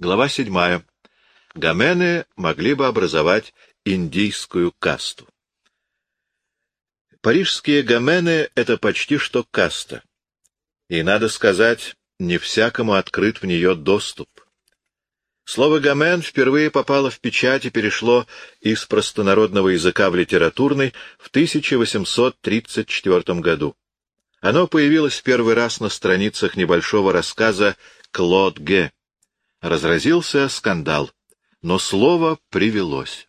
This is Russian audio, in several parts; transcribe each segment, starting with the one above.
Глава 7. Гамены могли бы образовать индийскую касту. Парижские гамены — это почти что каста. И, надо сказать, не всякому открыт в нее доступ. Слово «гамен» впервые попало в печать и перешло из простонародного языка в литературный в 1834 году. Оно появилось в первый раз на страницах небольшого рассказа «Клод Г». Разразился скандал, но слово привелось.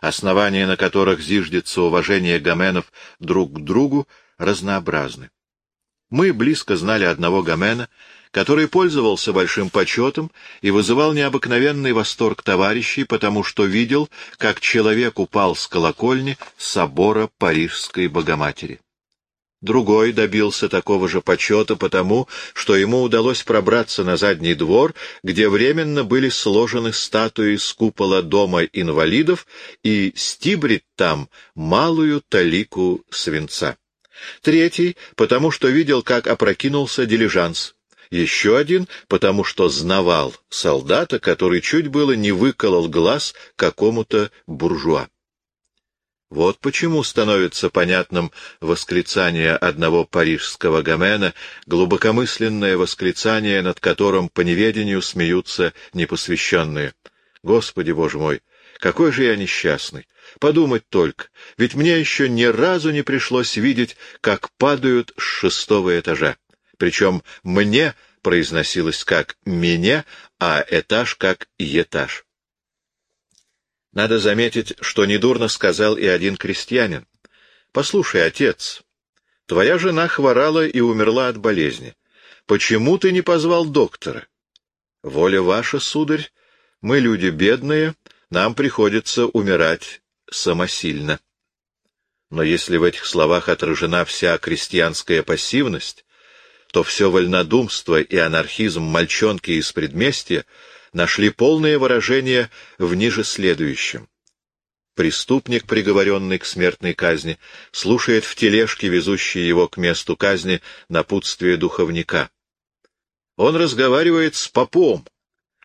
Основания, на которых зиждется уважение гаменов друг к другу, разнообразны. Мы близко знали одного гамена, который пользовался большим почетом и вызывал необыкновенный восторг товарищей, потому что видел, как человек упал с колокольни собора Парижской Богоматери. Другой добился такого же почета потому, что ему удалось пробраться на задний двор, где временно были сложены статуи с купола дома инвалидов и стибрить там малую талику свинца. Третий, потому что видел, как опрокинулся дилижанс еще один, потому что знавал солдата, который чуть было не выколол глаз какому-то буржуа. Вот почему становится понятным восклицание одного парижского гомена, глубокомысленное восклицание, над которым по неведению смеются непосвященные. Господи, Боже мой, какой же я несчастный! Подумать только, ведь мне еще ни разу не пришлось видеть, как падают с шестого этажа причем «мне» произносилось как «меня», а «этаж» как «етаж». Надо заметить, что недурно сказал и один крестьянин. «Послушай, отец, твоя жена хворала и умерла от болезни. Почему ты не позвал доктора?» «Воля ваша, сударь, мы люди бедные, нам приходится умирать самосильно». Но если в этих словах отражена вся крестьянская пассивность, то все вольнодумство и анархизм мальчонки из предместья нашли полное выражение в ниже следующем. Преступник, приговоренный к смертной казни, слушает в тележке, везущей его к месту казни, напутствие духовника. Он разговаривает с попом,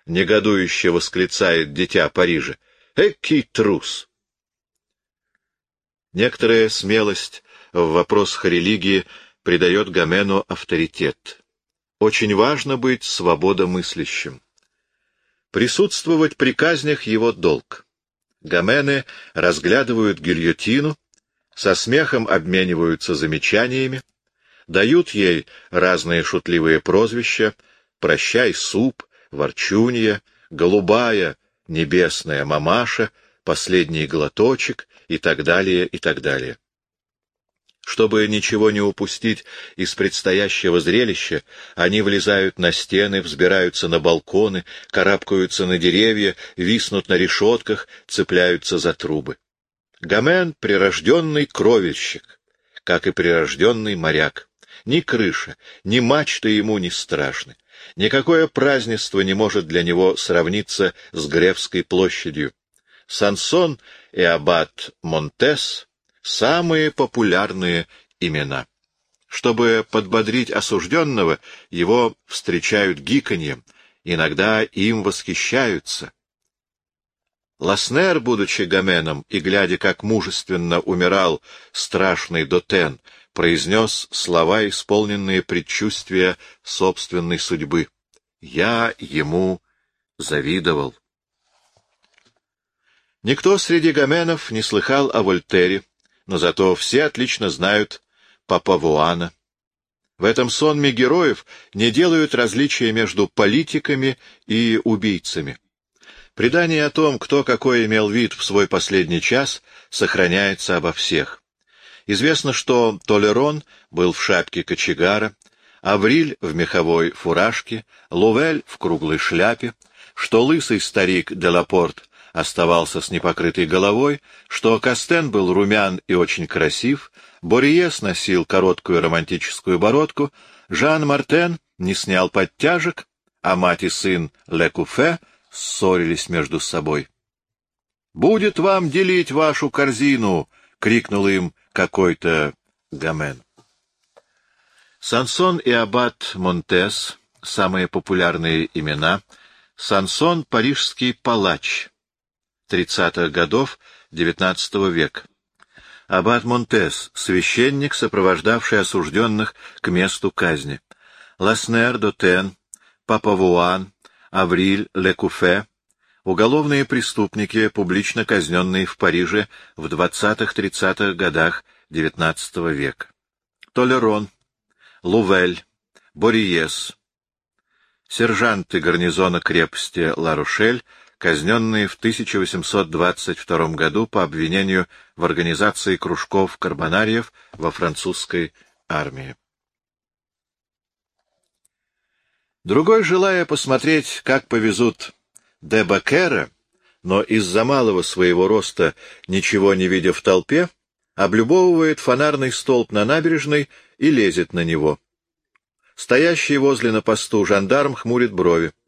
негодующе восклицает дитя Парижа. Экий трус! Некоторая смелость в вопросах религии — придает Гомену авторитет. Очень важно быть свободомыслящим. Присутствовать при казнях его долг. Гомены разглядывают гильотину, со смехом обмениваются замечаниями, дают ей разные шутливые прозвища «Прощай, суп», «Ворчунья», «Голубая», «Небесная мамаша», «Последний глоточек» и так далее, и так далее. Чтобы ничего не упустить из предстоящего зрелища, они влезают на стены, взбираются на балконы, карабкаются на деревья, виснут на решетках, цепляются за трубы. Гомен — прирожденный кровельщик, как и прирожденный моряк. Ни крыша, ни мачта ему не страшны. Никакое празднество не может для него сравниться с Гревской площадью. Сансон и аббат Монтес самые популярные имена. Чтобы подбодрить осужденного, его встречают гиканьем, иногда им восхищаются. Ласнер, будучи Гоменом и глядя, как мужественно умирал страшный Дотен, произнес слова, исполненные предчувствия собственной судьбы. «Я ему завидовал». Никто среди Гоменов не слыхал о Вольтере, но зато все отлично знают Папавуана. В этом сонме героев не делают различия между политиками и убийцами. Предание о том, кто какой имел вид в свой последний час, сохраняется обо всех. Известно, что Толерон был в шапке кочегара, Авриль в меховой фуражке, Лувель в круглой шляпе, что лысый старик Делапорт оставался с непокрытой головой, что Кастен был румян и очень красив, Бориес носил короткую романтическую бородку, Жан Мартен не снял подтяжек, а мать и сын Лекуфе ссорились между собой. «Будет вам делить вашу корзину!» — крикнул им какой-то Гамен. Сансон и аббат Монтес — самые популярные имена — Сансон — парижский палач 30-х годов XIX века. Аббат Монтес — священник, сопровождавший осужденных к месту казни. Ласнер Дотен, Папавуан, Авриль Лекуфе — уголовные преступники, публично казненные в Париже в 20-30-х годах XIX века. Толерон, Лувель, Бориес, сержанты гарнизона крепости Ларушель, казненные в 1822 году по обвинению в организации кружков карбонариев во французской армии. Другой, желая посмотреть, как повезут де Бакера, но из-за малого своего роста, ничего не видя в толпе, облюбовывает фонарный столб на набережной и лезет на него. Стоящий возле на посту жандарм хмурит брови. —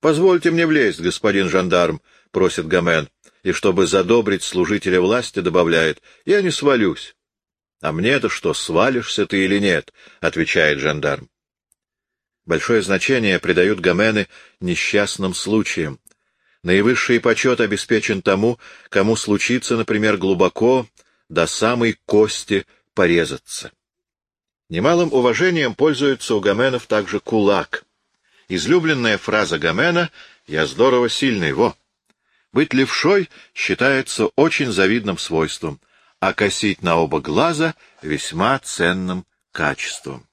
Позвольте мне влезть, господин жандарм, — просит Гомен, и, чтобы задобрить служителя власти, добавляет, — я не свалюсь. — А мне-то что, свалишься ты или нет? — отвечает жандарм. Большое значение придают Гомены несчастным случаям. Наивысший почет обеспечен тому, кому случится, например, глубоко, до самой кости порезаться. Немалым уважением пользуется у Гоменов также кулак. Излюбленная фраза Гомена «Я здорово сильный, во!» Быть левшой считается очень завидным свойством, а косить на оба глаза — весьма ценным качеством.